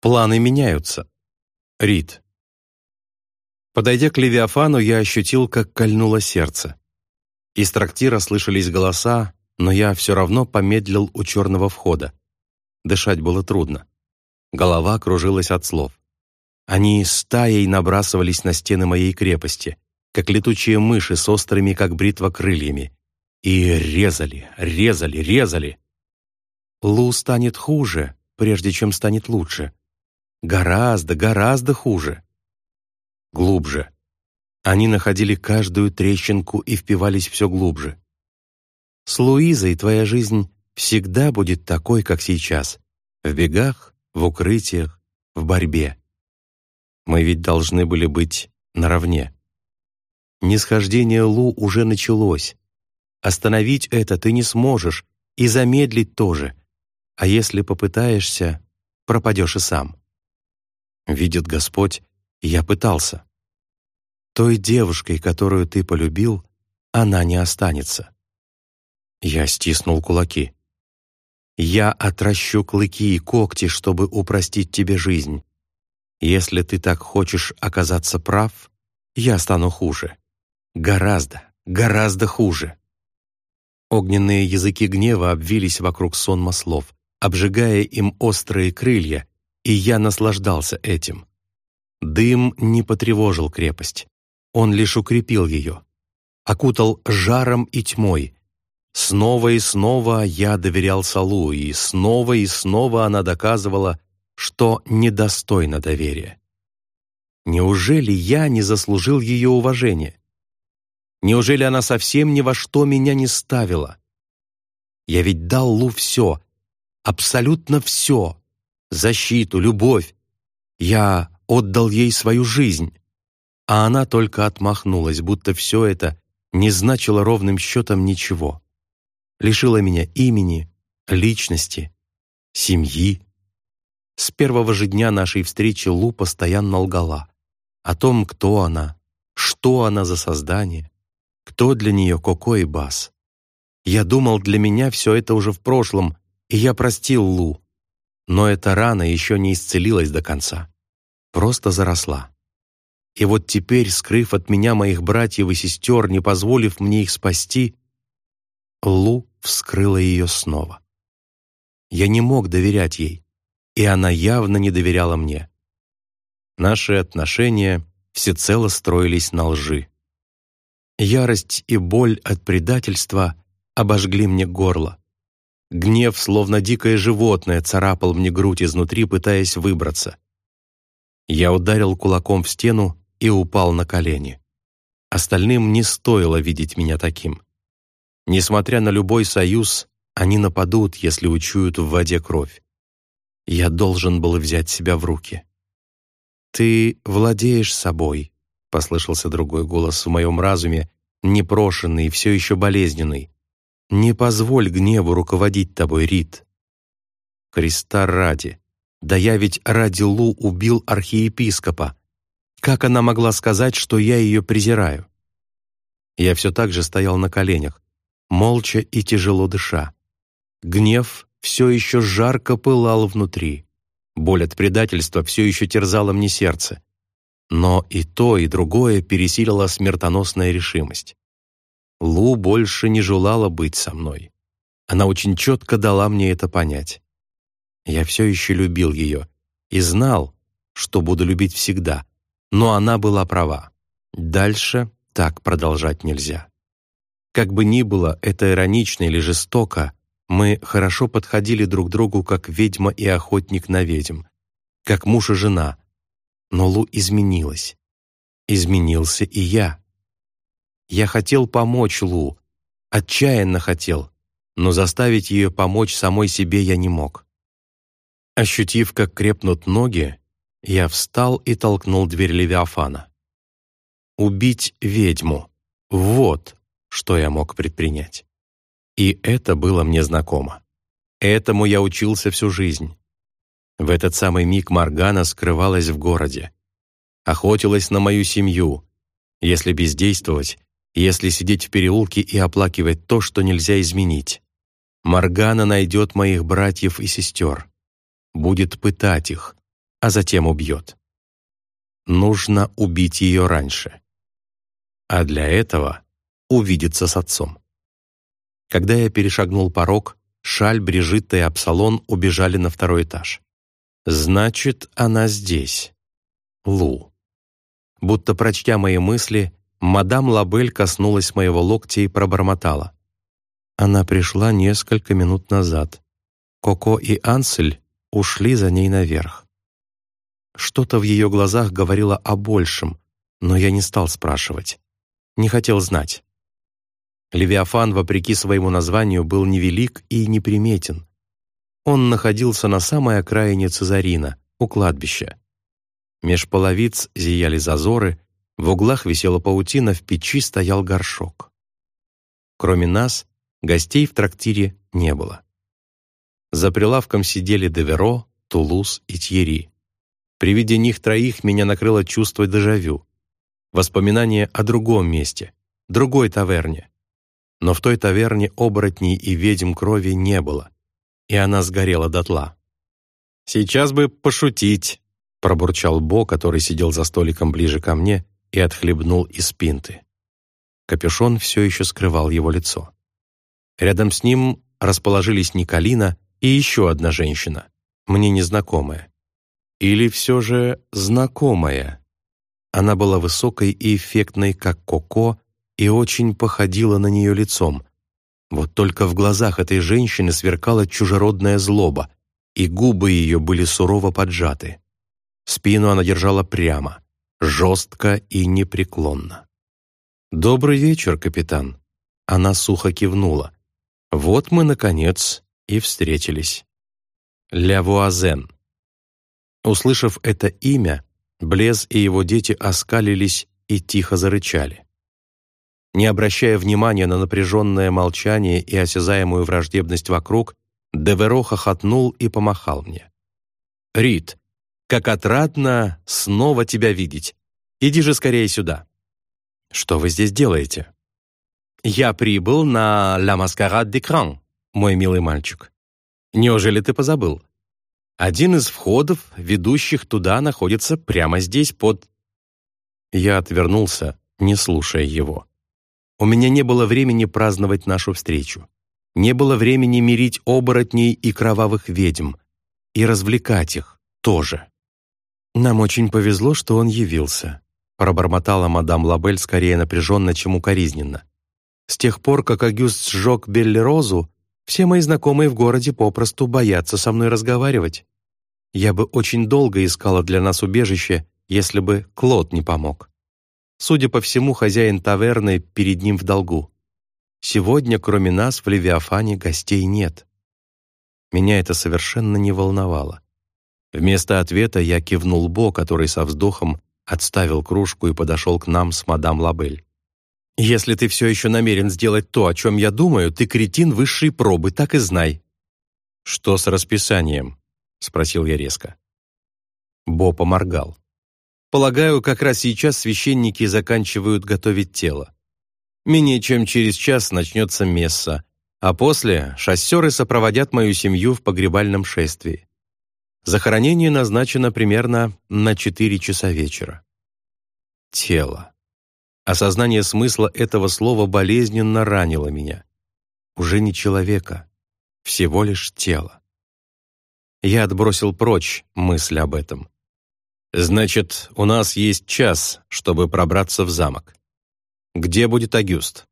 Планы меняются. Рид. Подойдя к Левиафану, я ощутил, как кольнуло сердце. Из трактира слышались голоса, но я все равно помедлил у черного входа. Дышать было трудно. Голова кружилась от слов. Они стаей набрасывались на стены моей крепости, как летучие мыши с острыми, как бритва, крыльями. И резали, резали, резали. Лу станет хуже, прежде чем станет лучше. Гораздо, гораздо хуже. Глубже. Они находили каждую трещинку и впивались все глубже. С Луизой твоя жизнь всегда будет такой, как сейчас. В бегах, в укрытиях, в борьбе. Мы ведь должны были быть наравне. Нисхождение Лу уже началось. Остановить это ты не сможешь, и замедлить тоже. А если попытаешься, пропадешь и сам. Видит Господь, я пытался. Той девушкой, которую ты полюбил, она не останется. Я стиснул кулаки. Я отращу клыки и когти, чтобы упростить тебе жизнь. Если ты так хочешь оказаться прав, я стану хуже. Гораздо, гораздо хуже. Огненные языки гнева обвились вокруг сонма слов, обжигая им острые крылья, и я наслаждался этим. Дым не потревожил крепость. Он лишь укрепил ее, окутал жаром и тьмой. Снова и снова я доверял Салу, и снова и снова она доказывала, что недостойна доверия. Неужели я не заслужил ее уважения? Неужели она совсем ни во что меня не ставила? Я ведь дал Лу все, абсолютно все. Защиту, любовь. Я отдал ей свою жизнь а она только отмахнулась, будто все это не значило ровным счетом ничего. Лишила меня имени, личности, семьи. С первого же дня нашей встречи Лу постоянно лгала о том, кто она, что она за создание, кто для нее Коко и Бас. Я думал, для меня все это уже в прошлом, и я простил Лу. Но эта рана еще не исцелилась до конца, просто заросла. И вот теперь, скрыв от меня моих братьев и сестер, не позволив мне их спасти, Лу вскрыла ее снова. Я не мог доверять ей, и она явно не доверяла мне. Наши отношения всецело строились на лжи. Ярость и боль от предательства обожгли мне горло. Гнев, словно дикое животное, царапал мне грудь изнутри, пытаясь выбраться. Я ударил кулаком в стену и упал на колени. Остальным не стоило видеть меня таким. Несмотря на любой союз, они нападут, если учуют в воде кровь. Я должен был взять себя в руки. «Ты владеешь собой», — послышался другой голос в моем разуме, непрошенный все еще болезненный. «Не позволь гневу руководить тобой, Рит». Христа ради. Да я ведь ради Лу убил архиепископа, как она могла сказать, что я ее презираю? Я все так же стоял на коленях, молча и тяжело дыша. Гнев все еще жарко пылал внутри. Боль от предательства все еще терзала мне сердце. Но и то, и другое пересилила смертоносная решимость. Лу больше не желала быть со мной. Она очень четко дала мне это понять. Я все еще любил ее и знал, что буду любить всегда, но она была права. Дальше так продолжать нельзя. Как бы ни было это иронично или жестоко, мы хорошо подходили друг другу как ведьма и охотник на ведьм, как муж и жена. Но Лу изменилась. Изменился и я. Я хотел помочь Лу, отчаянно хотел, но заставить ее помочь самой себе я не мог. Ощутив, как крепнут ноги, я встал и толкнул дверь Левиафана. Убить ведьму — вот что я мог предпринять. И это было мне знакомо. Этому я учился всю жизнь. В этот самый миг Маргана скрывалась в городе. Охотилась на мою семью. Если бездействовать, если сидеть в переулке и оплакивать то, что нельзя изменить. Маргана найдет моих братьев и сестер. Будет пытать их, а затем убьет. Нужно убить ее раньше. А для этого увидеться с отцом. Когда я перешагнул порог, Шаль, Брижитта и Апсалон убежали на второй этаж. Значит, она здесь. Лу. Будто прочтя мои мысли, мадам Лабель коснулась моего локтя и пробормотала. Она пришла несколько минут назад. Коко и Ансель ушли за ней наверх. Что-то в ее глазах говорило о большем, но я не стал спрашивать. Не хотел знать. Левиафан, вопреки своему названию, был невелик и неприметен. Он находился на самой окраине Цезарина, у кладбища. Меж половиц зияли зазоры, в углах висела паутина, в печи стоял горшок. Кроме нас, гостей в трактире не было. За прилавком сидели Деверо, Тулус и Тьери. При виде них троих меня накрыло чувство дежавю. Воспоминание о другом месте, другой таверне. Но в той таверне оборотней и ведьм крови не было, и она сгорела дотла. «Сейчас бы пошутить», — пробурчал Бо, который сидел за столиком ближе ко мне и отхлебнул из пинты. Капюшон все еще скрывал его лицо. Рядом с ним расположились Николина и еще одна женщина, мне незнакомая. Или все же знакомая. Она была высокой и эффектной, как Коко, и очень походила на нее лицом. Вот только в глазах этой женщины сверкала чужеродная злоба, и губы ее были сурово поджаты. Спину она держала прямо, жестко и непреклонно. «Добрый вечер, капитан!» Она сухо кивнула. «Вот мы, наконец, и встретились. Лявуазен. Услышав это имя, Блез и его дети оскалились и тихо зарычали. Не обращая внимания на напряженное молчание и осязаемую враждебность вокруг, Деверо хохотнул и помахал мне. «Рит, как отрадно снова тебя видеть! Иди же скорее сюда!» «Что вы здесь делаете?» «Я прибыл на «Ла Маскарад d'Écran», мой милый мальчик. Неужели ты позабыл? Один из входов, ведущих туда, находится прямо здесь, под...» Я отвернулся, не слушая его. У меня не было времени праздновать нашу встречу. Не было времени мирить оборотней и кровавых ведьм. И развлекать их тоже. «Нам очень повезло, что он явился», пробормотала мадам Лабель скорее напряженно, чем укоризненно. «С тех пор, как Агюст сжег Белли Розу, все мои знакомые в городе попросту боятся со мной разговаривать. Я бы очень долго искала для нас убежище, если бы Клод не помог. Судя по всему, хозяин таверны перед ним в долгу. Сегодня, кроме нас, в Левиафане гостей нет. Меня это совершенно не волновало. Вместо ответа я кивнул Бо, который со вздохом отставил кружку и подошел к нам с мадам Лабель. Если ты все еще намерен сделать то, о чем я думаю, ты кретин высшей пробы, так и знай». «Что с расписанием?» — спросил я резко. Бо поморгал. «Полагаю, как раз сейчас священники заканчивают готовить тело. Менее чем через час начнется месса, а после шоссеры сопроводят мою семью в погребальном шествии. Захоронение назначено примерно на четыре часа вечера. Тело. Осознание смысла этого слова болезненно ранило меня. Уже не человека, всего лишь тело. Я отбросил прочь мысль об этом. «Значит, у нас есть час, чтобы пробраться в замок. Где будет Агюст?»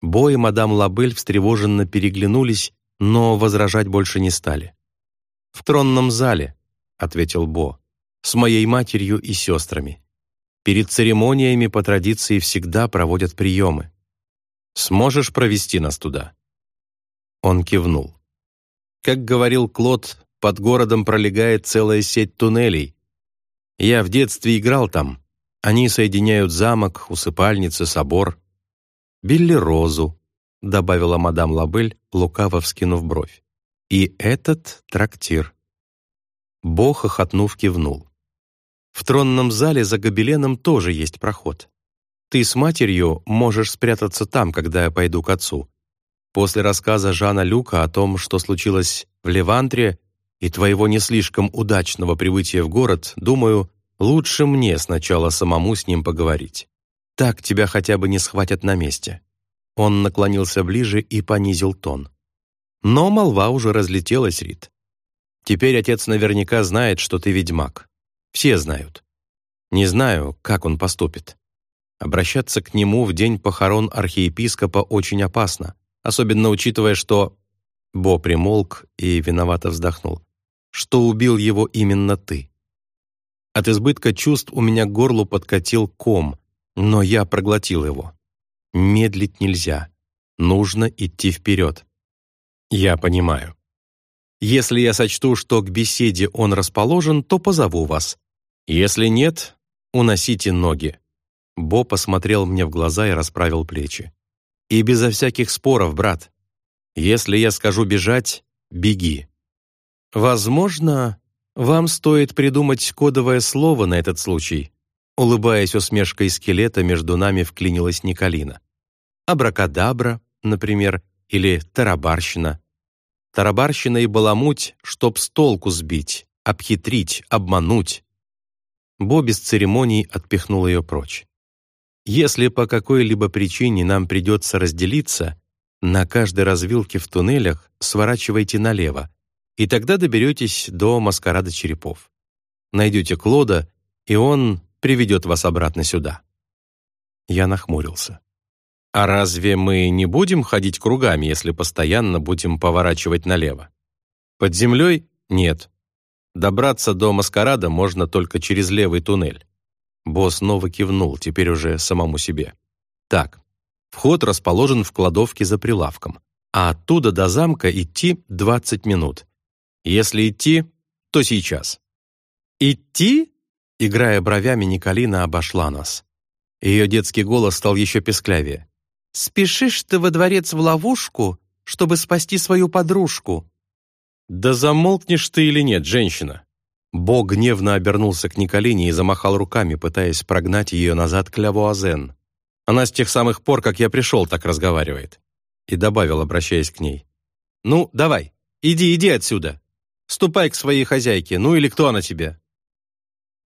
Бо и мадам Лабель встревоженно переглянулись, но возражать больше не стали. «В тронном зале», — ответил Бо, — «с моей матерью и сестрами. Перед церемониями по традиции всегда проводят приемы. Сможешь провести нас туда?» Он кивнул. Как говорил Клод, под городом пролегает целая сеть туннелей. Я в детстве играл там. Они соединяют замок, усыпальницы, собор. «Билли Розу», — добавила мадам Лабель, лукаво вскинув бровь. «И этот трактир». Бог, охотнув, кивнул. В тронном зале за гобеленом тоже есть проход. Ты с матерью можешь спрятаться там, когда я пойду к отцу. После рассказа Жана Люка о том, что случилось в Левантре, и твоего не слишком удачного прибытия в город, думаю, лучше мне сначала самому с ним поговорить. Так тебя хотя бы не схватят на месте». Он наклонился ближе и понизил тон. Но молва уже разлетелась, Рит. Теперь отец наверняка знает, что ты ведьмак. Все знают. Не знаю, как он поступит. Обращаться к нему в день похорон архиепископа очень опасно, особенно учитывая, что... Бо примолк и виновато вздохнул. Что убил его именно ты. От избытка чувств у меня к горлу подкатил ком, но я проглотил его. Медлить нельзя. Нужно идти вперед. Я понимаю. Если я сочту, что к беседе он расположен, то позову вас. Если нет, уносите ноги. Бо посмотрел мне в глаза и расправил плечи. И безо всяких споров, брат. Если я скажу бежать, беги. Возможно, вам стоит придумать кодовое слово на этот случай. Улыбаясь усмешкой скелета, между нами вклинилась Николина. Абракадабра, например, или тарабарщина. Тарабарщина и баламуть, чтоб с толку сбить, обхитрить, обмануть. Бо без церемоний отпихнул ее прочь. Если по какой-либо причине нам придется разделиться, на каждой развилке в туннелях сворачивайте налево, и тогда доберетесь до маскарада черепов. Найдете Клода, и он приведет вас обратно сюда. Я нахмурился. А разве мы не будем ходить кругами, если постоянно будем поворачивать налево? Под землей — нет. Добраться до маскарада можно только через левый туннель. Босс снова кивнул, теперь уже самому себе. Так, вход расположен в кладовке за прилавком, а оттуда до замка идти 20 минут. Если идти, то сейчас. «Идти?» Играя бровями, Николина обошла нас. Ее детский голос стал еще песклявее. «Спешишь ты во дворец в ловушку, чтобы спасти свою подружку?» «Да замолкнешь ты или нет, женщина?» Бог гневно обернулся к Николине и замахал руками, пытаясь прогнать ее назад к Лявуазен. Она с тех самых пор, как я пришел, так разговаривает. И добавил, обращаясь к ней. «Ну, давай, иди, иди отсюда. Ступай к своей хозяйке, ну или кто она тебе?»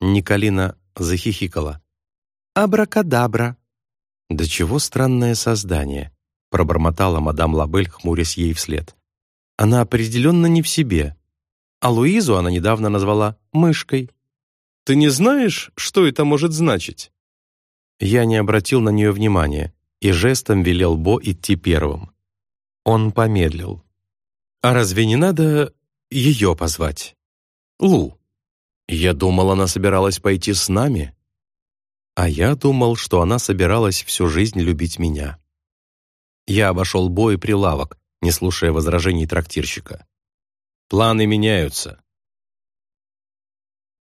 Николина захихикала. «Абракадабра!» «Да чего странное создание!» пробормотала мадам Лабель, хмурясь ей вслед. «Она определенно не в себе. А Луизу она недавно назвала мышкой». «Ты не знаешь, что это может значить?» Я не обратил на нее внимания и жестом велел Бо идти первым. Он помедлил. «А разве не надо ее позвать? Лу?» Я думал, она собиралась пойти с нами. А я думал, что она собиралась всю жизнь любить меня. Я обошел бой прилавок, не слушая возражений трактирщика. Планы меняются.